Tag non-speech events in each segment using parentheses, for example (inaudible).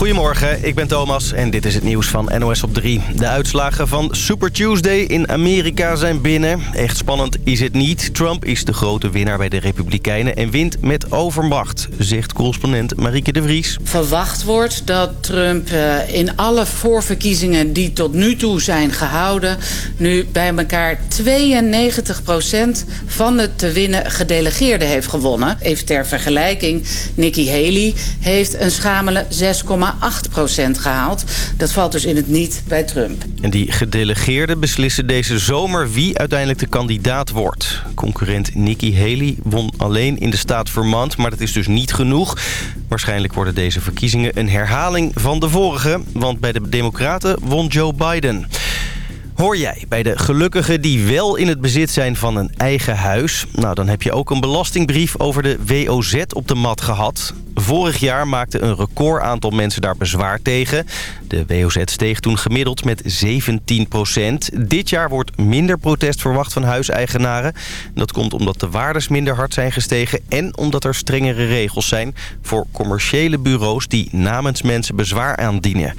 Goedemorgen, ik ben Thomas en dit is het nieuws van NOS op 3. De uitslagen van Super Tuesday in Amerika zijn binnen. Echt spannend is het niet. Trump is de grote winnaar bij de Republikeinen en wint met overmacht, zegt correspondent Marieke de Vries. Verwacht wordt dat Trump eh, in alle voorverkiezingen die tot nu toe zijn gehouden... nu bij elkaar 92% van de te winnen gedelegeerden heeft gewonnen. Even ter vergelijking, Nikki Haley heeft een schamele 6,8 gehaald. Dat valt dus in het niet bij Trump. En die gedelegeerden beslissen deze zomer wie uiteindelijk de kandidaat wordt. Concurrent Nikki Haley won alleen in de staat Vermont, maar dat is dus niet genoeg. Waarschijnlijk worden deze verkiezingen een herhaling van de vorige, want bij de Democraten won Joe Biden. Hoor jij bij de gelukkigen die wel in het bezit zijn van een eigen huis? Nou, dan heb je ook een belastingbrief over de WOZ op de mat gehad. Vorig jaar maakte een record aantal mensen daar bezwaar tegen. De WOZ steeg toen gemiddeld met 17 procent. Dit jaar wordt minder protest verwacht van huiseigenaren. Dat komt omdat de waardes minder hard zijn gestegen... en omdat er strengere regels zijn voor commerciële bureaus... die namens mensen bezwaar aandienen.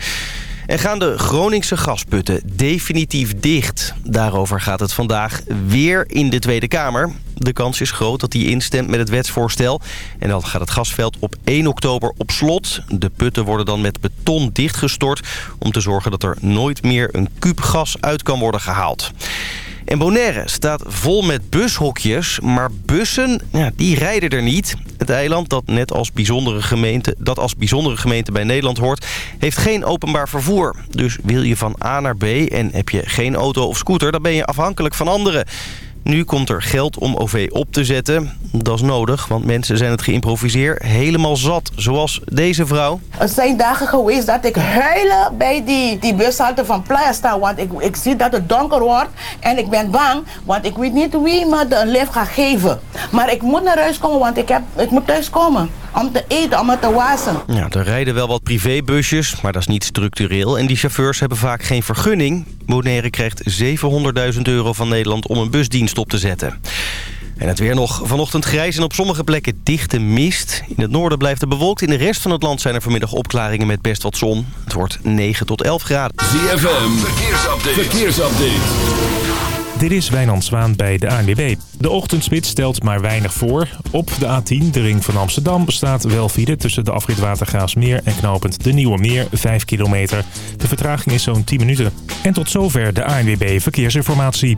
En gaan de Groningse gasputten definitief dicht? Daarover gaat het vandaag weer in de Tweede Kamer. De kans is groot dat hij instemt met het wetsvoorstel. En dan gaat het gasveld op 1 oktober op slot. De putten worden dan met beton dichtgestort... om te zorgen dat er nooit meer een kuub gas uit kan worden gehaald. En Bonaire staat vol met bushokjes, maar bussen ja, die rijden er niet. Het eiland, dat net als bijzondere gemeente, dat als bijzondere gemeente bij Nederland hoort... heeft geen openbaar vervoer. Dus wil je van A naar B en heb je geen auto of scooter... dan ben je afhankelijk van anderen. Nu komt er geld om OV op te zetten. Dat is nodig, want mensen zijn het geïmproviseerd helemaal zat. Zoals deze vrouw. Er zijn dagen geweest dat ik huilen bij die, die bushalte van sta. Want ik, ik zie dat het donker wordt en ik ben bang. Want ik weet niet wie me de lift gaat geven. Maar ik moet naar huis komen, want ik, heb, ik moet thuis komen om te eten, om het te wassen. Ja, er rijden wel wat privébusjes, maar dat is niet structureel. En die chauffeurs hebben vaak geen vergunning. Bonaire krijgt 700.000 euro van Nederland om een busdienst op te zetten. En het weer nog vanochtend grijs en op sommige plekken dichte mist. In het noorden blijft het bewolkt. In de rest van het land zijn er vanmiddag opklaringen met best wat zon. Het wordt 9 tot 11 graden. ZFM, verkeersupdate. verkeersupdate. Dit is Wijnand Zwaan bij de ANWB. De ochtendspits stelt maar weinig voor. Op de A10, de ring van Amsterdam, staat wel file tussen de afrit Watergaasmeer en knopend de Nieuwe Meer, 5 kilometer. De vertraging is zo'n 10 minuten. En tot zover de ANWB Verkeersinformatie.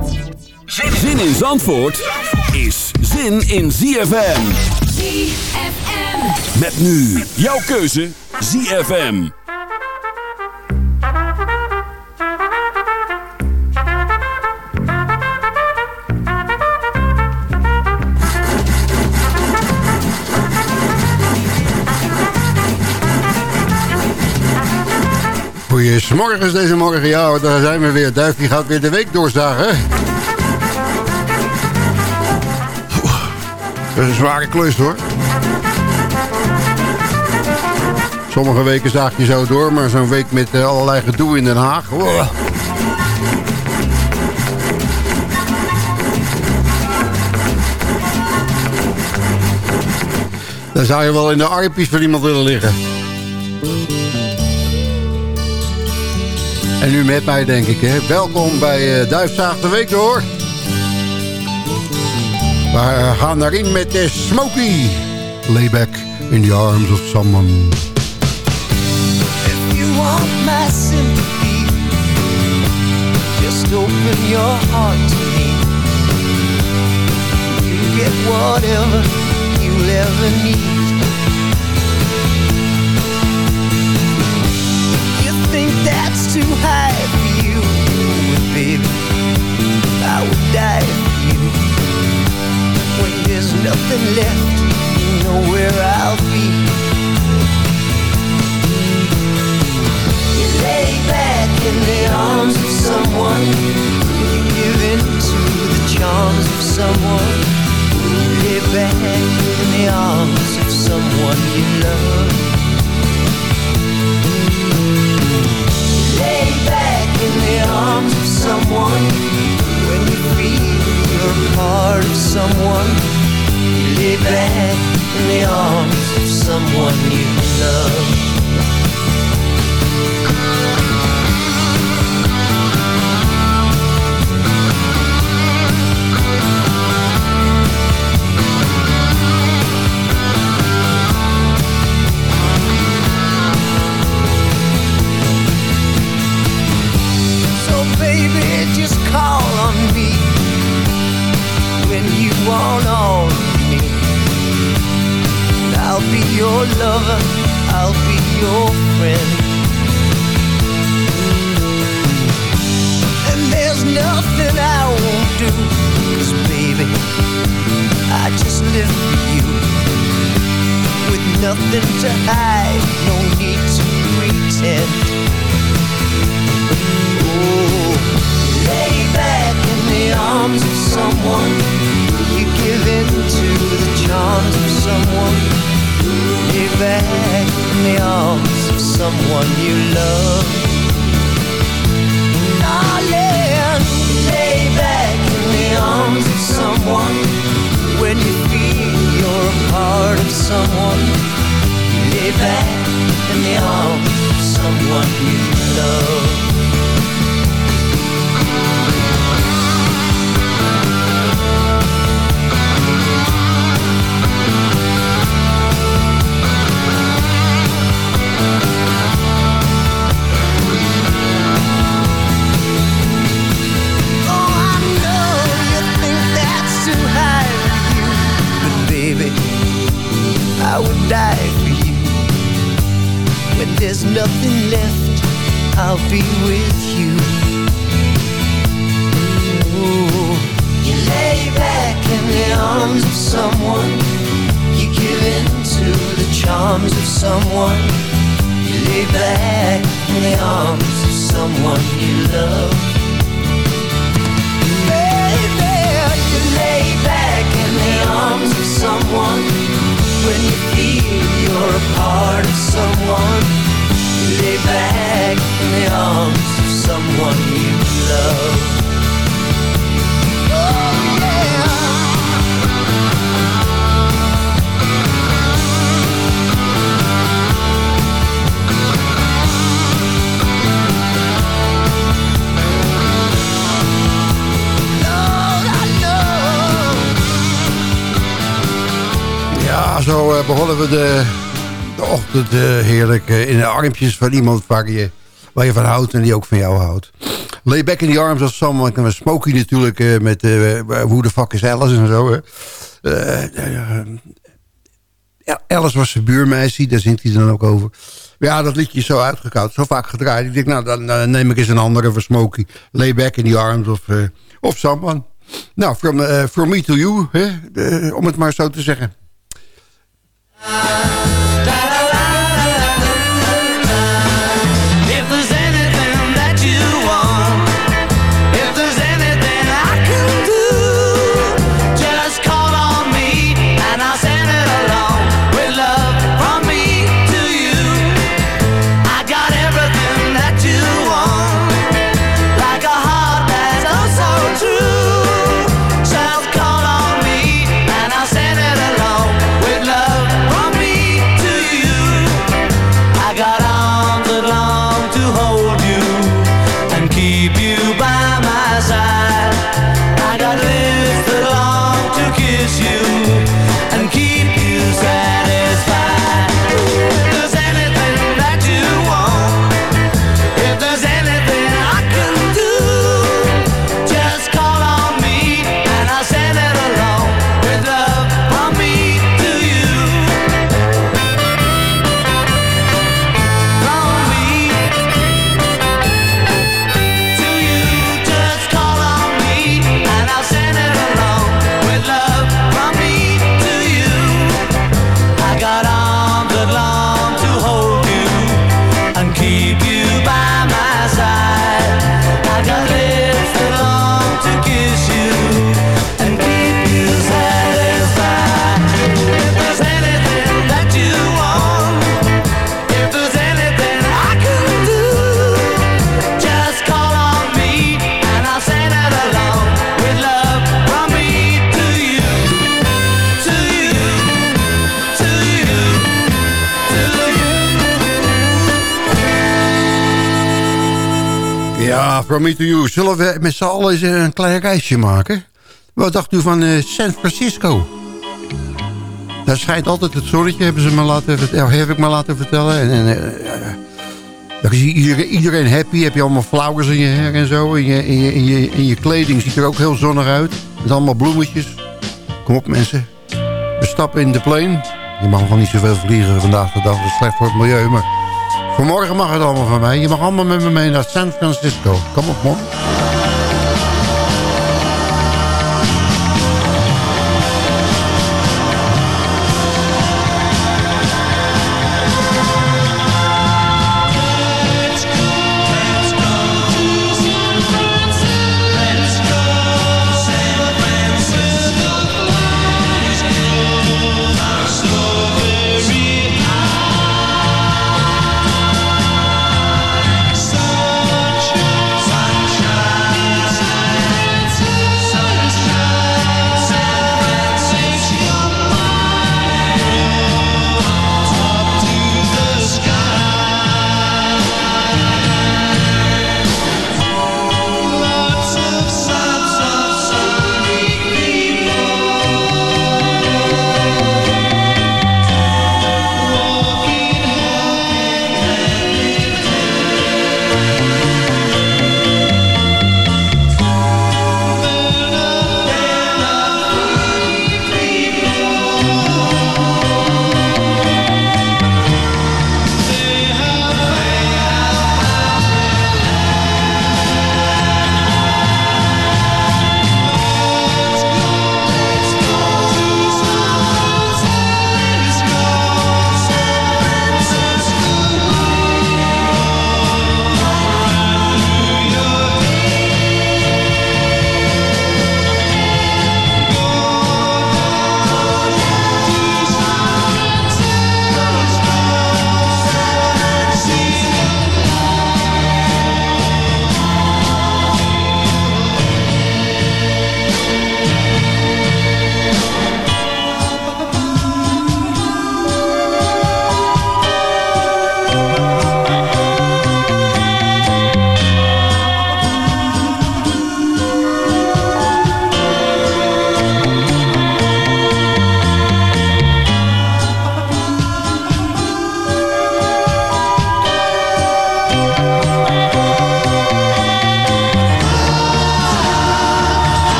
Zin in Zandvoort is zin in ZFM. ZFM. Met nu jouw keuze ZFM. Goeiemorgen deze morgen. Ja, daar zijn we weer. Duifje gaat weer de week doorzagen. Dat is een zware klus hoor. Sommige weken zaag je zo door, maar zo'n week met uh, allerlei gedoe in Den Haag. Oh. Dan zou je wel in de arpies van iemand willen liggen. En nu met mij denk ik. Hè. Welkom bij uh, Duifzaag de Week door. We gaan daarin met de Smokey. Layback in the arms of someone. If you want my sympathy Just open your heart to me You get whatever you ever need You think that's too high for you Baby, I would die nothing left, you know where I'll be. You lay back in the arms of someone, you give in to the charms of someone. You lay back in the arms of someone you love. You lay back in the arms of someone when you feel you're part of someone you lay back in the arms of someone you love. Someone. You lay back in the arms of someone you love. Baby, you lay back in the arms of someone when you feel you're a part of someone. You lay back in the arms of someone you love. Oh Ja, zo eh, begonnen we de, de ochtend eh, heerlijk eh, in de armpjes van iemand waar je, waar je van houdt en die ook van jou houdt. Lay back in the arms of someone. En we Smokey natuurlijk met uh, Who the fuck is Alice en zo. Alice was zijn buurmeisje, daar zingt hij dan ook over. Ja, dat liedje is zo uitgekoud, zo vaak gedraaid. Ik denk, nou, dan neem ik eens een andere voor Smokey. Lay back in the arms of, eh, of someone. Nou, from, me to you, hè? Om het maar zo te zeggen. Ah. Zullen we met z'n allen eens een klein reisje maken? Wat dacht u van eh, San Francisco? Daar schijnt altijd het zonnetje, hebben ze me laten, ja, heb ik me laten vertellen. En, en, eh, daar is iedereen, happy. Heb je allemaal flowers in je haar en zo. In je, in, je, in, je, in je kleding ziet er ook heel zonnig uit. Met allemaal bloemetjes. Kom op mensen. We stappen in de plane. Je mag wel niet zoveel vliegen vandaag de dag. Dat is slecht voor het milieu. Maar vanmorgen mag het allemaal van mij. Je mag allemaal met me mee naar San Francisco. Kom op man.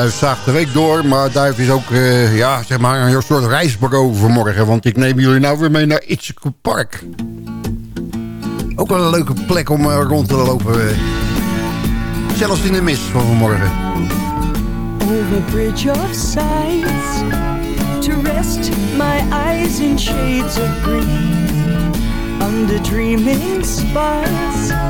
Duif zaagt de week door, maar Duif is ook, eh, ja, zeg maar, een soort reisbureau vanmorgen. Want ik neem jullie nou weer mee naar Itzehoe Park. Ook wel een leuke plek om eh, rond te lopen. Zelfs in de mist van vanmorgen. over bridge of sighs to rest my eyes in shades of green under dreaming spires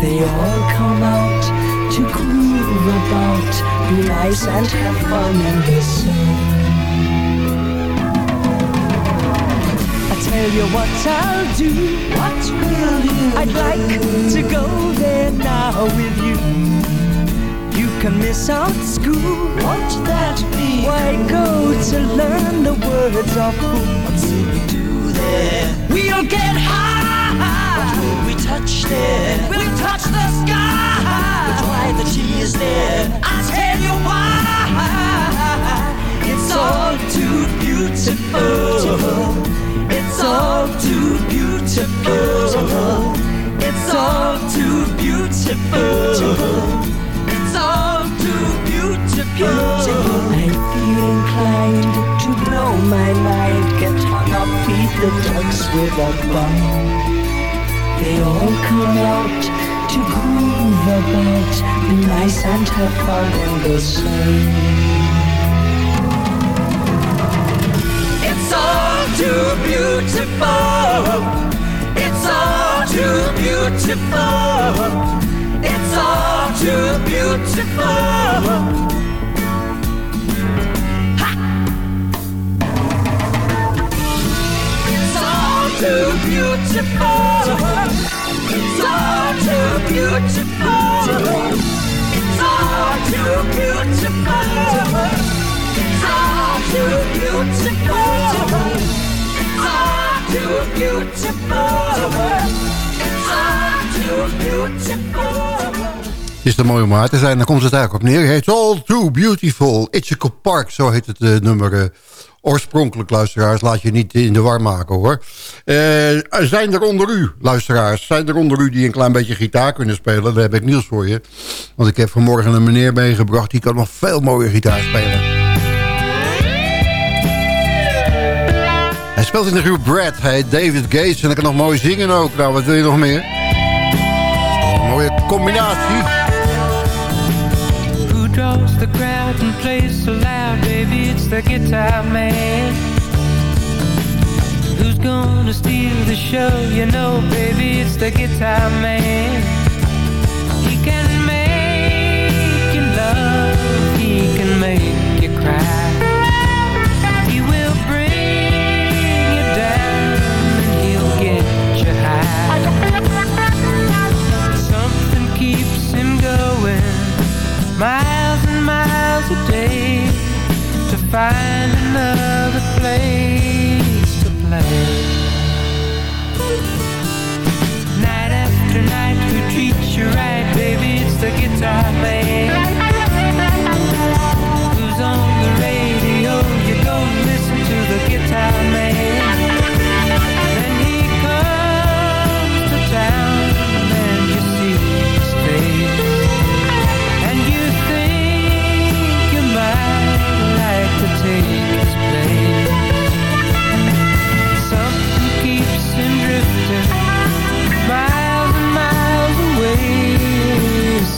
They all come out to groove about, be nice and have fun in the sun. I tell you what I'll do. What will you I'd like to go there now with you. You can miss out school. Won't that be? Why go to learn the words of who? What's we do there? We'll get high. We touch there? We'll touch the sky. But why the tears there? I'll tell you why. It's all too beautiful. It's all too beautiful. It's all too beautiful. It's all too beautiful. I feel inclined to blow my mind. Get hung up, feed the ducks with a bun. They all come out to groove about the nice and have fun in the sun. It's all too beautiful. It's all too beautiful. It's all too beautiful. Too beautiful. It's all too beautiful. It's all too beautiful. It's all too beautiful. It's all too beautiful. It's too beautiful. Het is te mooi om waar te zijn. Dan komt het eigenlijk op neer. It's all too beautiful. Itchico Park, zo heet het eh, nummer. eh, oorspronkelijk, luisteraars. Laat je niet in de war maken, hoor. Eh, zijn er onder u, luisteraars... zijn er onder u die een klein beetje gitaar kunnen spelen? Daar heb ik nieuws voor je. Want ik heb vanmorgen een meneer meegebracht... die kan nog veel mooier gitaar spelen. Hij speelt in de groep Brad. Hij heet David Gates en hij kan nog mooi zingen ook. Nou, wat wil je nog meer? Een mooie combinatie. The guitar man. Who's gonna steal the show? You know, baby, it's the guitar man. He can make you love, he can make you cry. He will bring you down and he'll get you high. Something keeps him going miles and miles a day find another place to play. Night after night, who treats you right, baby? It's the guitar man.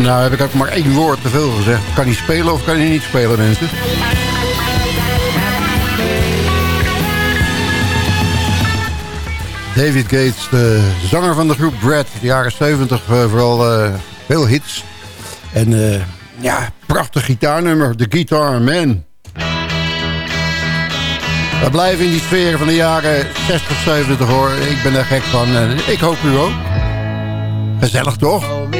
Nou heb ik ook maar één woord te veel gezegd. Kan hij spelen of kan hij niet spelen, mensen? David Gates, de zanger van de groep Brad. De jaren 70 eh, vooral eh, veel hits. En eh, ja, prachtig gitaarnummer. de Guitar Man. We blijven in die sfeer van de jaren 60, 70 hoor. Ik ben er gek van ik hoop u ook. Gezellig toch? Oh,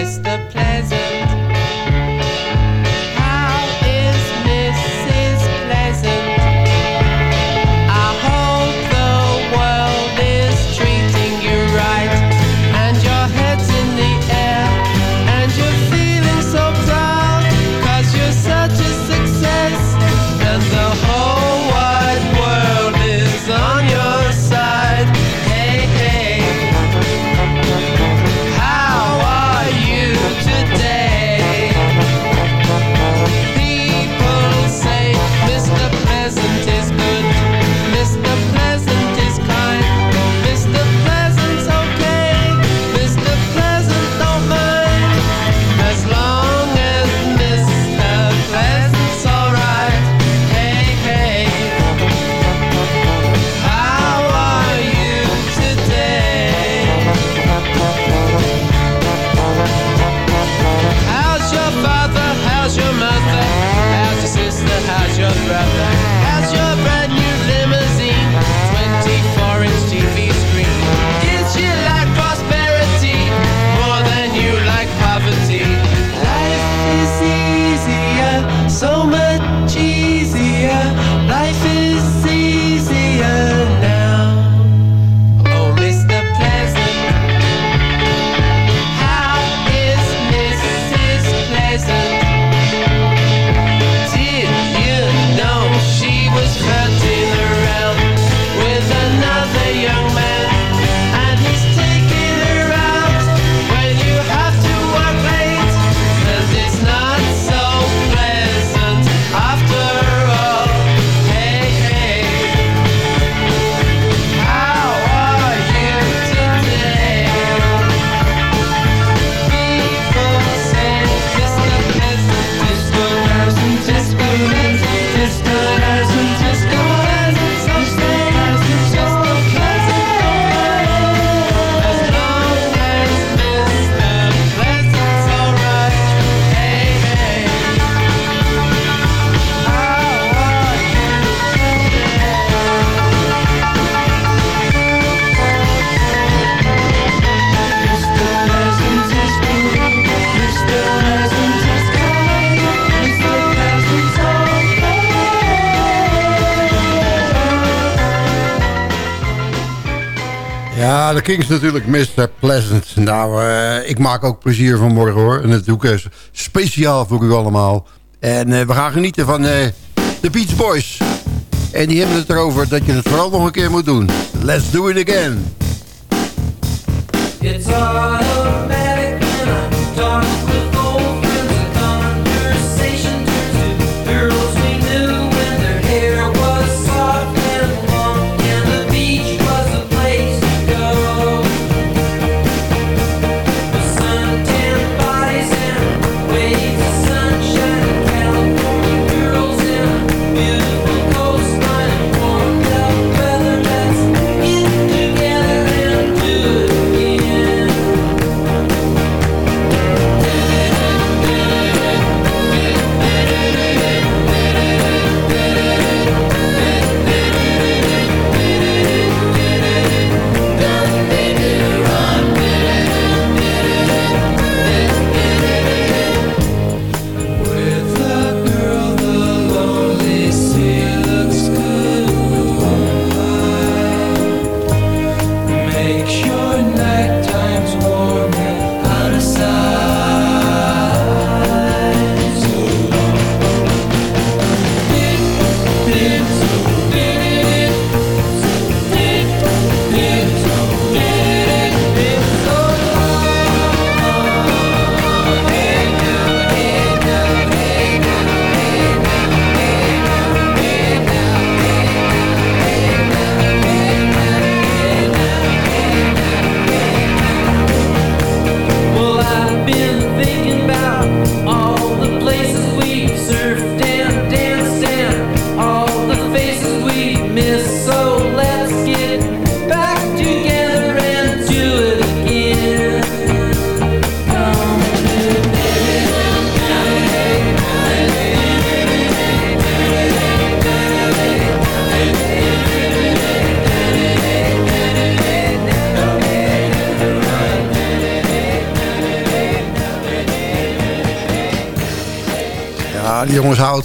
Kings natuurlijk, Mr. Pleasant. Nou, eh, ik maak ook plezier vanmorgen hoor. En dat doe ik eh, speciaal voor u allemaal. En eh, we gaan genieten van de Beach Boys. En die hebben het erover dat je het vooral nog een keer moet doen. Let's do it again. It's all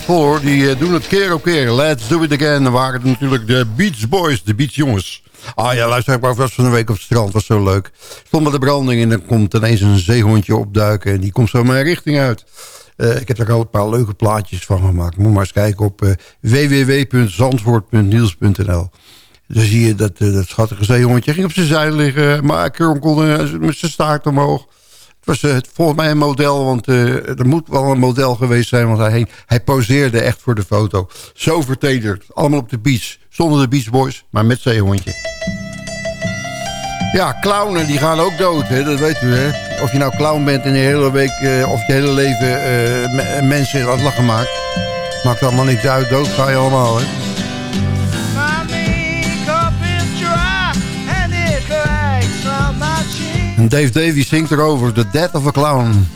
hoor. Die eh, doen het keer op keer. Let's do it again. Dan waren het natuurlijk de Beach Boys, de Beach Jongens. Ah ja, luister, ik was van een week op het strand. was zo leuk. Stond bij de branding en dan komt ineens een zeehondje opduiken. En die komt zo mijn richting uit. Eh, ik heb daar al een paar leuke plaatjes van gemaakt. Moet maar eens kijken op uh, www.zandvoort.niels.nl. Dan zie je dat, dat schattige zeehondje ging op zijn zij liggen. Maar kronkelde met zijn staart omhoog. Was uh, volgens mij een model, want uh, er moet wel een model geweest zijn... want hij, hij poseerde echt voor de foto. Zo vertederd, allemaal op de beach. Zonder de Beach Boys, maar met zeehondje. Ja, clownen die gaan ook dood, hè? dat weet u. Hè? Of je nou clown bent en de hele week... Uh, of je hele leven me mensen aan het lachen maakt. Maakt allemaal niks uit, dood ga je allemaal. Hè? En Dave Davies zingt erover, The Death of a Clown.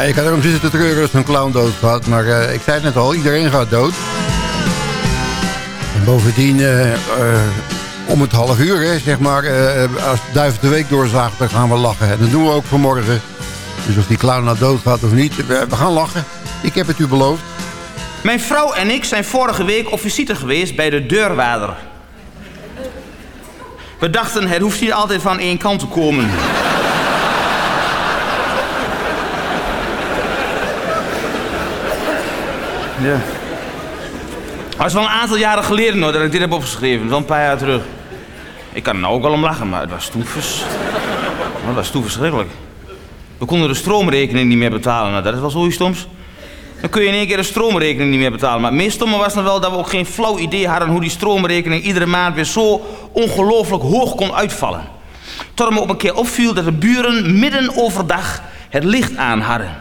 Ja, ik had erom zitten te treuren als een clown dood gaat. Maar uh, ik zei het net al, iedereen gaat dood. En bovendien, uh, uh, om het half uur, hè, zeg maar, als duiven de week doorzaagt, dan gaan we lachen. En dat doen we ook vanmorgen. Dus of die clown nou dood gaat of niet, we, gaan lachen. Ik heb het u beloofd. Mijn vrouw en ik zijn vorige week op geweest bij de deurwaarder. We dachten, het hoeft niet altijd van één kant te komen. Ja. Het is wel een aantal jaren geleden hoor, dat ik dit heb opgeschreven. Wel een paar jaar terug. Ik kan er nou ook wel om lachen, maar het was toen (laughs) was toen verschrikkelijk. We konden de stroomrekening niet meer betalen. Nou, dat is wel zoiets stoms. Dan kun je in één keer de stroomrekening niet meer betalen. Maar het meest stomme was nog wel dat we ook geen flauw idee hadden... hoe die stroomrekening iedere maand weer zo ongelooflijk hoog kon uitvallen. Tot me op een keer opviel dat de buren midden overdag het licht aan hadden.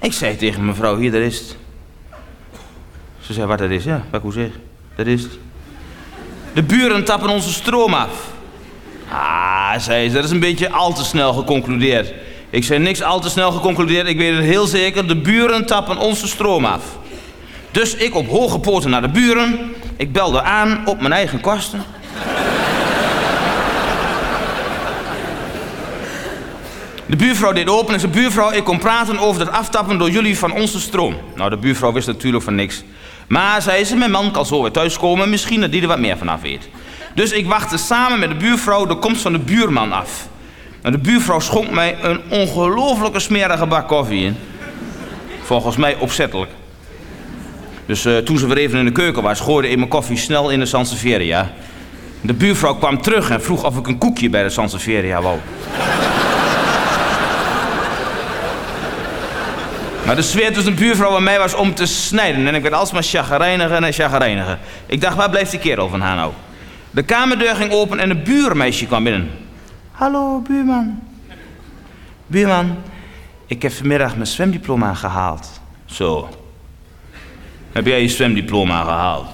Ik zei tegen mijn vrouw, hier, daar is het. Ze zei, wat dat is? Ja, wat ik. Dat is het. De buren tappen onze stroom af. Ah, zei ze, dat is een beetje al te snel geconcludeerd. Ik zei niks al te snel geconcludeerd, ik weet het heel zeker. De buren tappen onze stroom af. Dus ik op hoge poten naar de buren. Ik belde aan op mijn eigen kosten. De buurvrouw deed open en zei: Buurvrouw, ik kom praten over het aftappen door jullie van onze stroom. Nou, de buurvrouw wist natuurlijk van niks. Maar zei ze: Mijn man kan zo weer thuiskomen, misschien dat die er wat meer vanaf weet. Dus ik wachtte samen met de buurvrouw de komst van de buurman af. De buurvrouw schonk mij een ongelooflijke smerige bak koffie in. Volgens mij opzettelijk. Dus eh, toen ze weer even in de keuken was, gooide ik mijn koffie snel in de Sansevieria. De buurvrouw kwam terug en vroeg of ik een koekje bij de Sansevieria wou. Maar de sfeer tussen de buurvrouw en mij was om te snijden. En ik werd alsmaar chagrijniger en chagrijniger. Ik dacht, waar blijft die kerel van haar nou? De kamerdeur ging open en een buurmeisje kwam binnen. Hallo, buurman. Buurman, ik heb vanmiddag mijn zwemdiploma gehaald. Zo. Heb jij je zwemdiploma gehaald?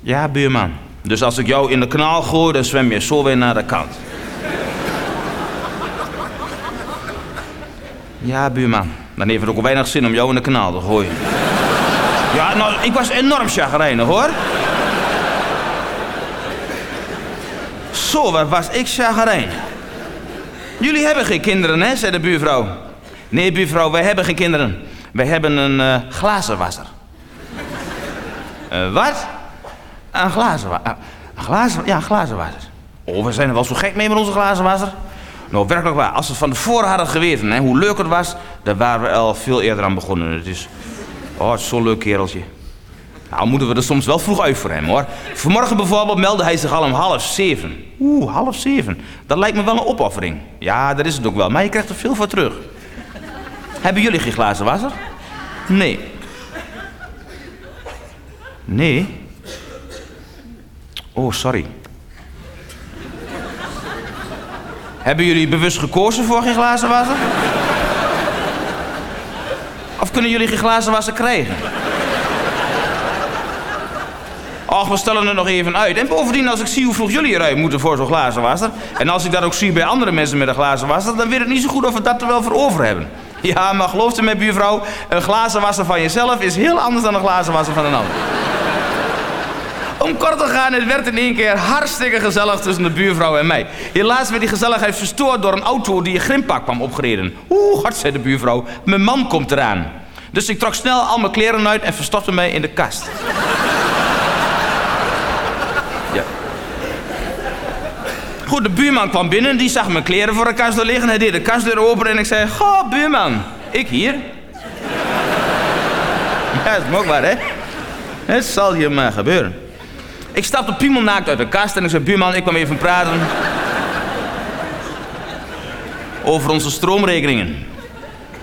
Ja, buurman. Dus als ik jou in de kanaal gooi, dan zwem je zo weer naar de kant. Ja, buurman. Dan heeft het ook weinig zin om jou in de kanaal te gooien. Ja, nou, ik was enorm chagrijnig, hoor. Zo, wat was ik chagrijnig. Jullie hebben geen kinderen, hè, zei de buurvrouw. Nee, buurvrouw, wij hebben geen kinderen. Wij hebben een eh, glazenwasser. Eh, wat? Een glazenwasser. Een glazen, ja, een glazenwasser. Oh, we zijn er wel zo gek mee met onze glazenwasser. Nou, werkelijk waar. Als we van tevoren hadden geweten hè, hoe leuk het was, dan waren we al veel eerder aan begonnen. Het is, oh, zo'n leuk kereltje. Nou, moeten we er soms wel vroeg uit voor hem, hoor. Vanmorgen bijvoorbeeld meldde hij zich al om half zeven. Oeh, half zeven. Dat lijkt me wel een opoffering. Ja, dat is het ook wel. Maar je krijgt er veel voor terug. Hebben jullie geen glazen wasser? Nee. Nee? Oh, sorry. Hebben jullie bewust gekozen voor geen glazen wasser? Of kunnen jullie geen glazen wasser krijgen? Och, we stellen het nog even uit. En bovendien, als ik zie hoe vroeg jullie eruit moeten voor zo'n glazen wasser... en als ik dat ook zie bij andere mensen met een glazen wasser... dan weet ik niet zo goed of we dat er wel voor over hebben. Ja, maar geloof me, buurvrouw... een glazen wasser van jezelf is heel anders dan een glazen wasser van een ander. Om kort te gaan, het werd in één keer hartstikke gezellig tussen de buurvrouw en mij. Helaas werd die gezelligheid verstoord door een auto die een grimpak kwam opgereden. Oeh, hard, zei de buurvrouw. Mijn man komt eraan. Dus ik trok snel al mijn kleren uit en verstopte mij in de kast. Ja. Goed, de buurman kwam binnen, die zag mijn kleren voor de kast liggen. Hij deed de kastdeur open en ik zei, goh, buurman, ik hier. Ja, is waar, hè? Het zal je maar gebeuren. Ik stapte piemelnaakt uit de kast en ik zei, buurman, ik kwam even praten. Over onze stroomrekeningen.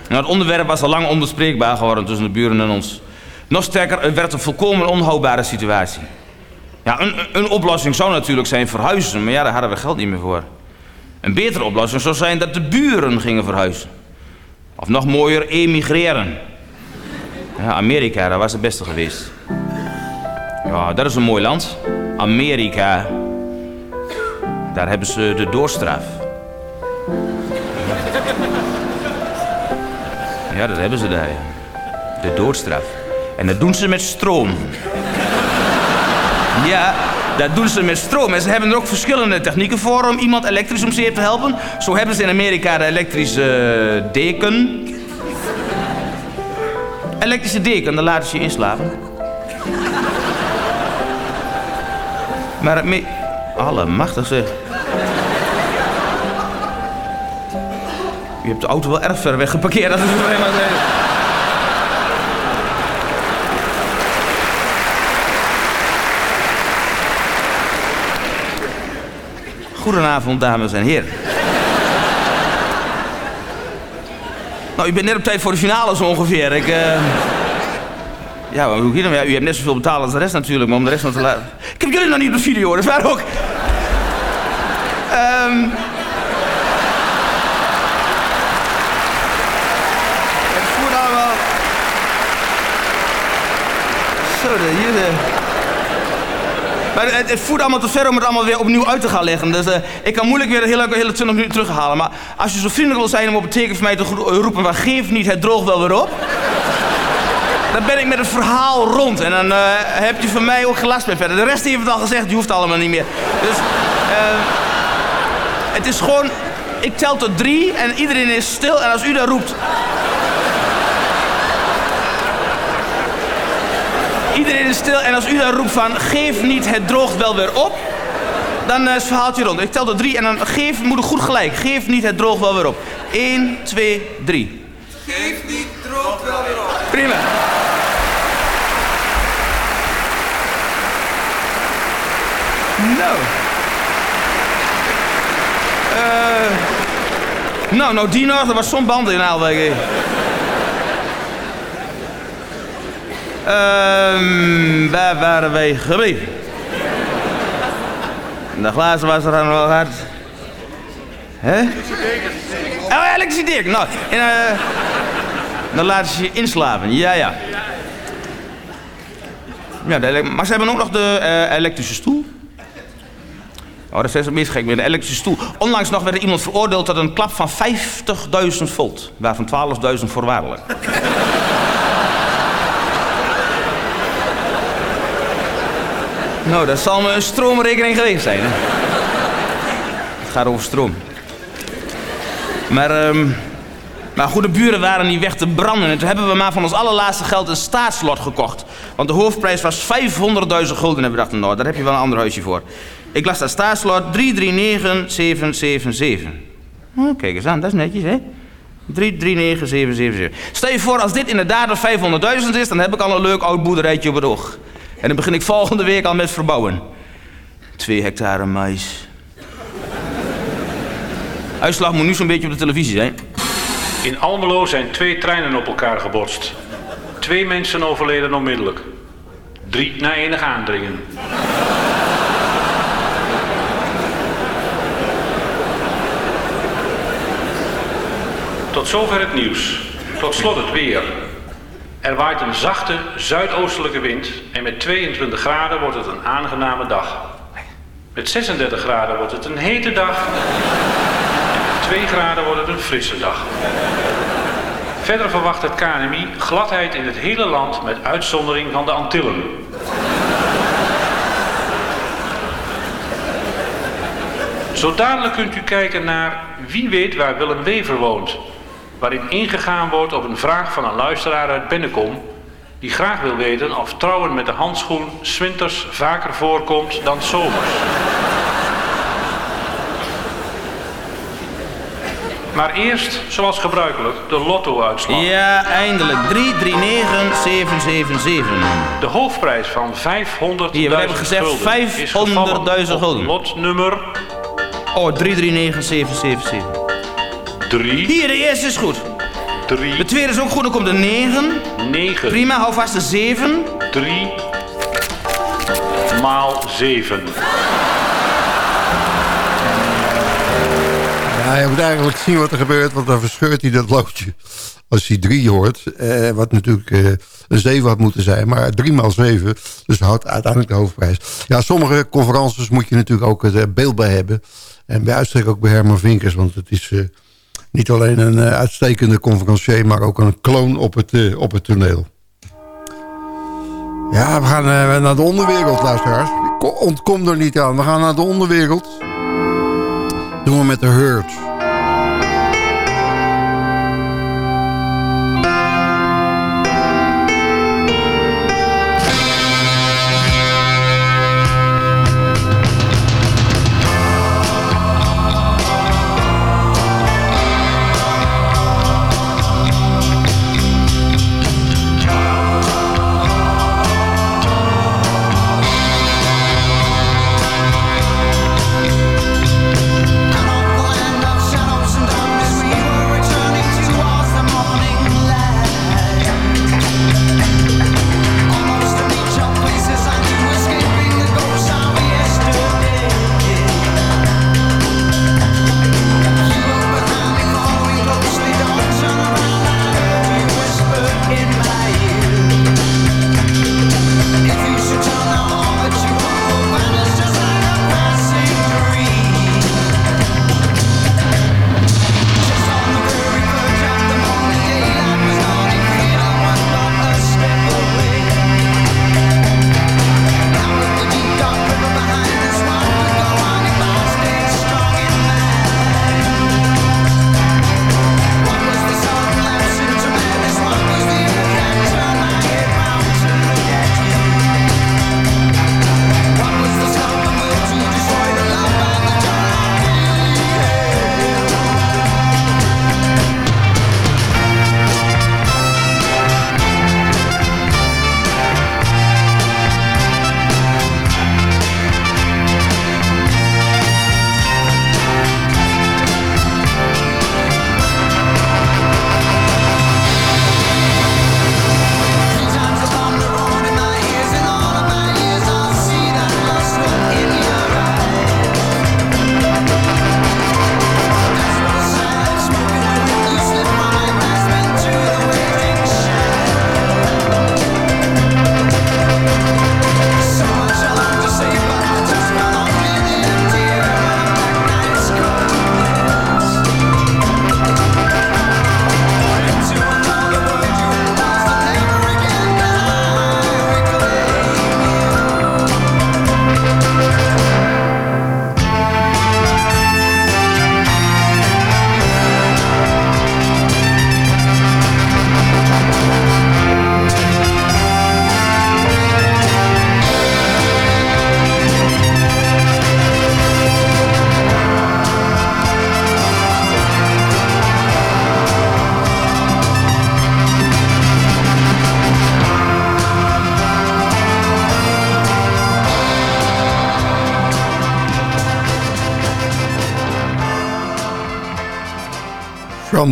Nou, het onderwerp was al lang onbespreekbaar geworden tussen de buren en ons. Nog sterker, het werd een volkomen onhoudbare situatie. Ja, een, een oplossing zou natuurlijk zijn verhuizen, maar ja, daar hadden we geld niet meer voor. Een betere oplossing zou zijn dat de buren gingen verhuizen. Of nog mooier, emigreren. Ja, Amerika, dat was het beste geweest. Ja, dat is een mooi land. Amerika. Daar hebben ze de doorstraf. Ja, dat hebben ze daar. De doodstraf. En dat doen ze met stroom. Ja, dat doen ze met stroom. En ze hebben er ook verschillende technieken voor om iemand elektrisch om zeep te helpen. Zo hebben ze in Amerika de elektrische deken. Elektrische deken, dan laten ze je inslapen. Maar het. Allemachtig zeg. U hebt de auto wel erg ver weg geparkeerd. Dat is het zeggen. Goedenavond, dames en heren. Nou, u bent net op tijd voor de finale zo ongeveer. Ik, eh, Ja, maar hoe hier? Ja, u hebt net zoveel betaald als de rest natuurlijk, maar om de rest nog te laten... Ik heb jullie nog niet op de video, dat is waar ook. Allemaal... Zo, de jullie... Maar het, het voert allemaal te ver om het allemaal weer opnieuw uit te gaan leggen. Dus eh, ik kan moeilijk weer een hele, hele 20 minuten terughalen. Maar als je zo vriendelijk wil zijn om op het teken voor mij te roepen... maar geef niet, het droogt wel weer op. Dan ben ik met het verhaal rond. En dan eh, heb je van mij ook gelast meer verder. De rest heeft het al gezegd, die hoeft allemaal niet meer. Dus eh, het is gewoon... Ik tel tot drie en iedereen is stil. En als u dan roept... Iedereen is stil en als u dan roept van... Geef niet, het droogt wel weer op. Dan eh, is het verhaaltje rond. Ik tel er drie en dan geef moeder goed gelijk. Geef niet, het droogt wel weer op. 1, 2, 3. Geef niet, droog wel weer op. Prima. Nou. Eh. nou, nou die nog, er was zo'n band in Aalweg. Ehm, waar waren wij gebleven? De glazen was er dan wel hard. Hè? Oh, elektriciteit. Nou, en, eh, dan laten ze je inslapen. Ja, ja. Ja, maar ze hebben ook nog de eh, elektrische stoel. Oh, dat is het meest gek met de elektrische stoel. Onlangs nog werd er iemand veroordeeld tot een klap van 50.000 volt. Waarvan 12.000 voorwaardelijk. (laughs) nou, dat zal me een stroomrekening geweest zijn. Hè? Het gaat over stroom. Maar, ehm maar goede buren waren niet weg te branden. En toen hebben we maar van ons allerlaatste geld een staatslot gekocht. Want de hoofdprijs was 500.000 gulden. En we dachten, nou, daar heb je wel een ander huisje voor. Ik las dat staatslot 339777. Oh, kijk eens aan, dat is netjes, hè? 339777. Stel je voor, als dit inderdaad de 500.000 is, dan heb ik al een leuk oud boerderijtje op het oog. En dan begin ik volgende week al met verbouwen. Twee hectare mais. Uitslag moet nu zo'n beetje op de televisie zijn. In Almelo zijn twee treinen op elkaar gebotst. Twee mensen overleden onmiddellijk. Drie na enig aandringen. Tot zover het nieuws. Tot slot het weer. Er waait een zachte zuidoostelijke wind en met 22 graden wordt het een aangename dag. Met 36 graden wordt het een hete dag. En met 2 graden wordt het een frisse dag. Verder verwacht het KNMI gladheid in het hele land met uitzondering van de Antillen. Zo dadelijk kunt u kijken naar Wie weet waar Willem Wever woont. Waarin ingegaan wordt op een vraag van een luisteraar uit Bennekom. Die graag wil weten of trouwen met de handschoen 's winters vaker voorkomt dan zomers. Maar eerst, zoals gebruikelijk, de lotto-uitslag. Ja, eindelijk. 339777. De hoofdprijs van 500.000 Hier, we hebben gezegd gulden is 500.000 gevallen op gulden. Lotnummer Oh, 339777. 3. Hier, de eerste is goed. 3. De tweede is ook goed, dan komt de 9. 9. Prima, hou vast de 7. 3 maal 7. Ja, je moet eigenlijk zien wat er gebeurt, want dan verscheurt hij dat loodje. Als hij drie hoort, eh, wat natuurlijk eh, een zeven had moeten zijn, maar drie maal zeven, dus houdt uiteindelijk de hoofdprijs. Ja, sommige conferences moet je natuurlijk ook het eh, beeld bij hebben. En bij uitstek ook bij Herman Vinkers, want het is eh, niet alleen een eh, uitstekende conferencier, maar ook een kloon op het, eh, op het toneel. Ja, we gaan eh, naar de onderwereld, luisteraars. Ko- Ontkom er niet aan. We gaan naar de onderwereld. Doen we met de Hurt.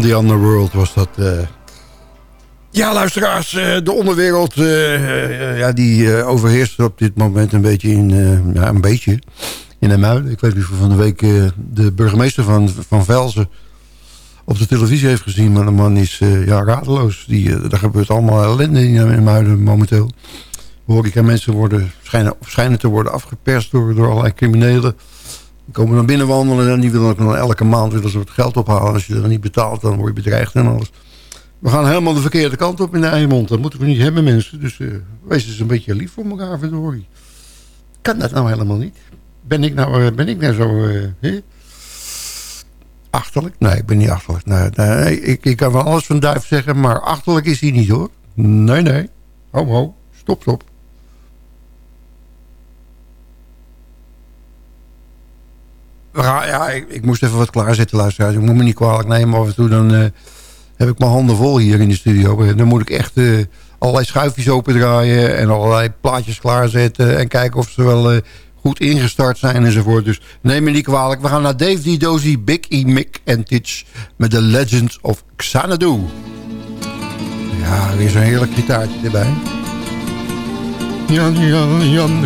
The Underworld was dat. eh. Ja, luisteraars, eh, de onderwereld eh, ja, die overheerst op dit moment een beetje in, ja, een beetje in de muiden. Ik weet niet of van de week de burgemeester van, van Velzen op de televisie heeft gezien. Maar de man is ja, radeloos. Die, er gebeurt allemaal ellende in, in Muiden momenteel. Horeca mensen worden, schijnen, schijnen te worden afgeperst door, door allerlei criminelen. Die komen dan binnenwandelen en die willen ook elke maand willen ze wat geld ophalen. Als je er niet betaalt, dan word je bedreigd en alles. We gaan helemaal de verkeerde kant op in de Eimond. Dat moeten we niet hebben, mensen. Dus eh, wees eens een beetje lief voor elkaar, verdorie. Kan dat nou helemaal niet? Ben ik nou, eh, ben ik nou zo... hè? Achterlijk? Nee, ik ben niet achterlijk. Nee, ik, ik kan wel alles van Duif zeggen, maar achterlijk is hij niet, hoor. Nee, nee. Ho, ho. Stop, stop. Ja, ik, moest even wat klaarzetten, luisteraars. Ik moet me niet kwalijk nemen. Af en toe dan eh, heb ik mijn handen vol hier in de studio. En dan moet ik echt eh, allerlei schuifjes opendraaien... en allerlei plaatjes klaarzetten... en kijken of ze wel eh, goed ingestart zijn enzovoort. Dus neem me niet kwalijk. We gaan naar Dave D. Dozy, Big E. Mick en Titch... met The Legend of Xanadu. Ja, weer zo'n heerlijk gitaartje erbij. Jan, Jan, Jan,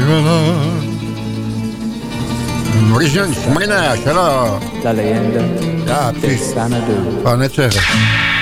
Jan. Mauritius, Marina, Shala. La leyenda Ja, precies. Ik wou net zeggen.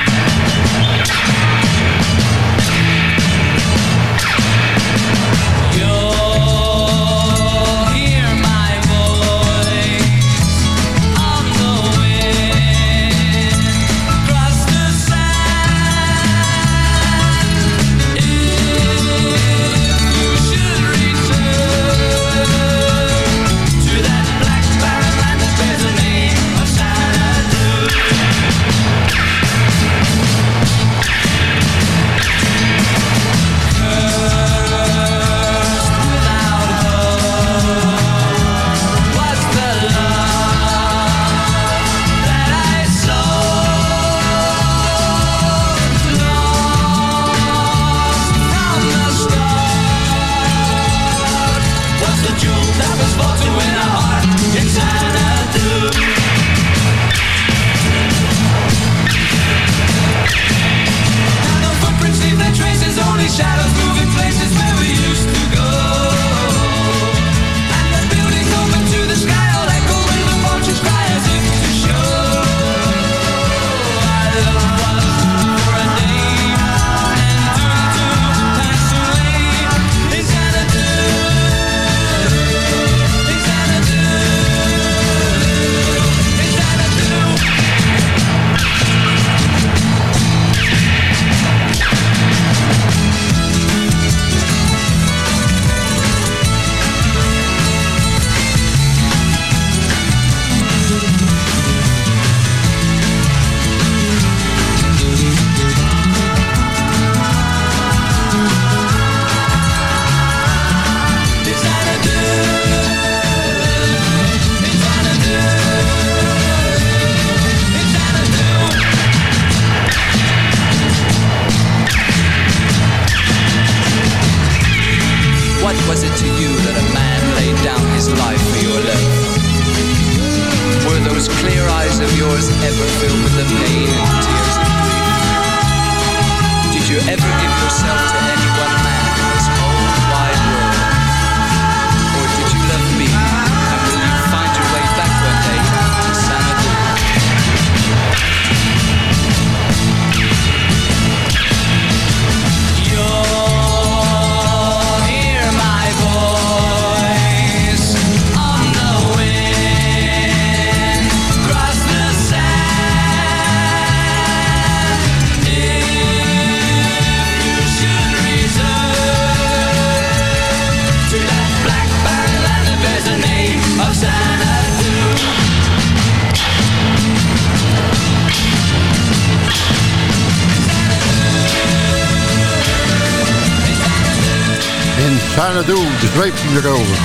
doe de zweep die erover.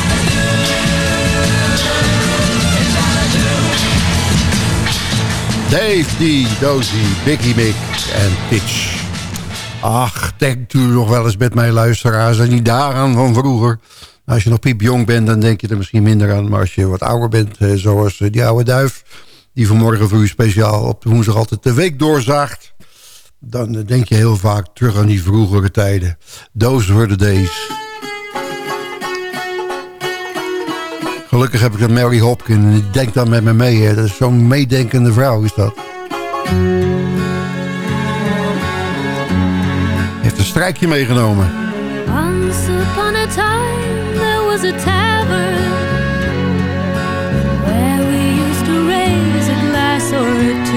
Dave die Dozy, Biggie Mick en Pitch. Ach, denkt u nog wel eens met mij luisteraars en die daaraan van vroeger. Als je nog piepjong bent, dan denk je er misschien minder aan. Maar als je wat ouder bent, eh, zoals eh, die oude duif... die vanmorgen voor u speciaal op de woensdag altijd de week doorzaagt... dan eh, denk je heel vaak terug aan die vroegere tijden. Those were the days. Gelukkig heb ik een Mary Hopkins en die denkt dan met me mee. Hè. Dat is zo'n meedenkende vrouw is dat. Heeft een strijkje meegenomen. Once upon a time there was a tavern Where we used to raise a glass or a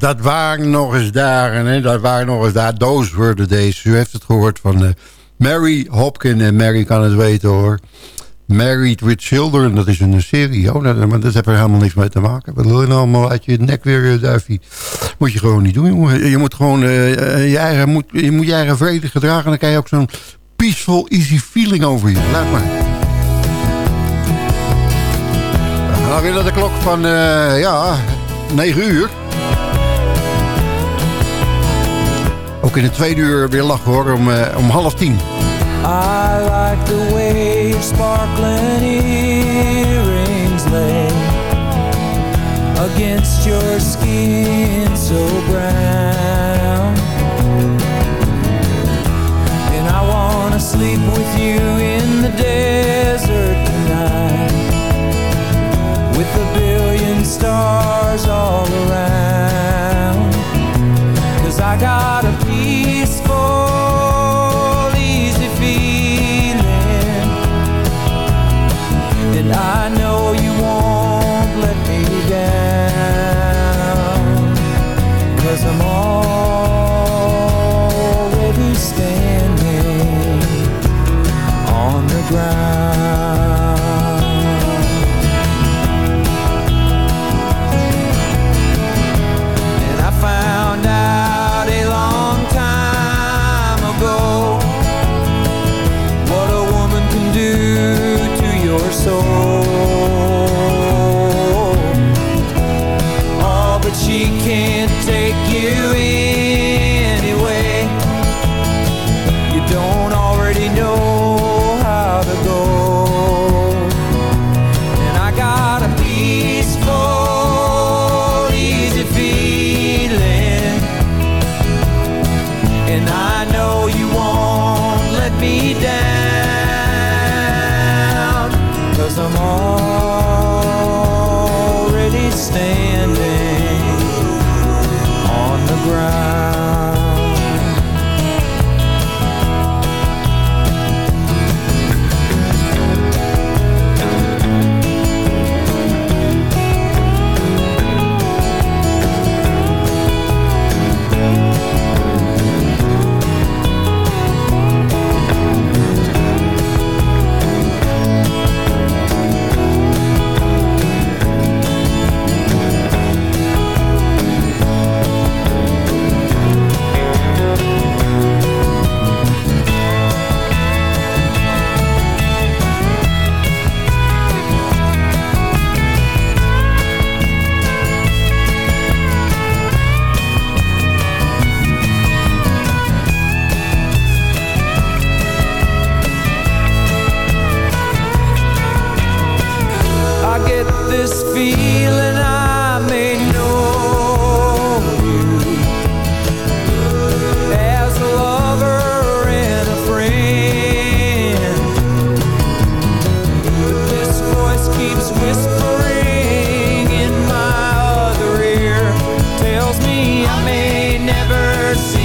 dat waren nog eens dagen. Hè? Dat waren nog eens daar. Those were the days. U heeft het gehoord van eh, Mary Hopkin. En Mary kan het weten hoor. Married with Children. Dat is een serie. Oh, dat, maar dat heeft er helemaal niks mee te maken. Wat wil je nou allemaal uit je nek weer, eh, duifie? Moet je gewoon niet doen, jongen. Je moet gewoon eh, je, eigen, moet, je moet je eigen vrede gedragen. En dan krijg je ook zo'n peaceful, easy feeling over je. Laat maar. We weer naar de klok van, eh, ja, 9 uur. Ook in de tweede uur weer lachen hoor, om, eh, om half tien. I like the way your sparkling earrings lay against your skin so brown. And I wanna sleep with you in the desert tonight with a billion stars all around. Cause I got your mercy.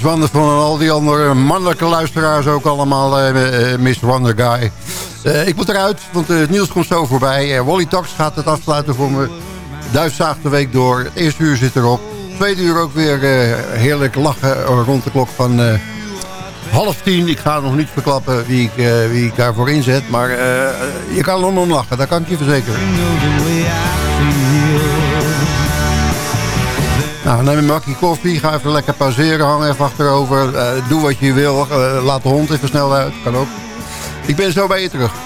Wonderful. Ja, Miss Wonderful en al die andere mannelijke luisteraars ook allemaal. eh, Miss Wonder Guy. Eh, ik moet eruit, want het nieuws komt zo voorbij. Wally Tax gaat het afsluiten voor me. Duif zaagt de week door. Het eerste uur zit erop. Tweede uur ook weer heerlijk lachen rond de klok van half tien. Ik ga nog niet verklappen wie ik, wie daarvoor inzet. Maar je kan er lachen, dat kan ik je verzekeren. Nou, neem een bakje koffie, ga even lekker pauzeren, hang even achterover. eh, doe wat je wil, eh, laat de hond even snel uit, kan ook. Ik ben zo bij je terug.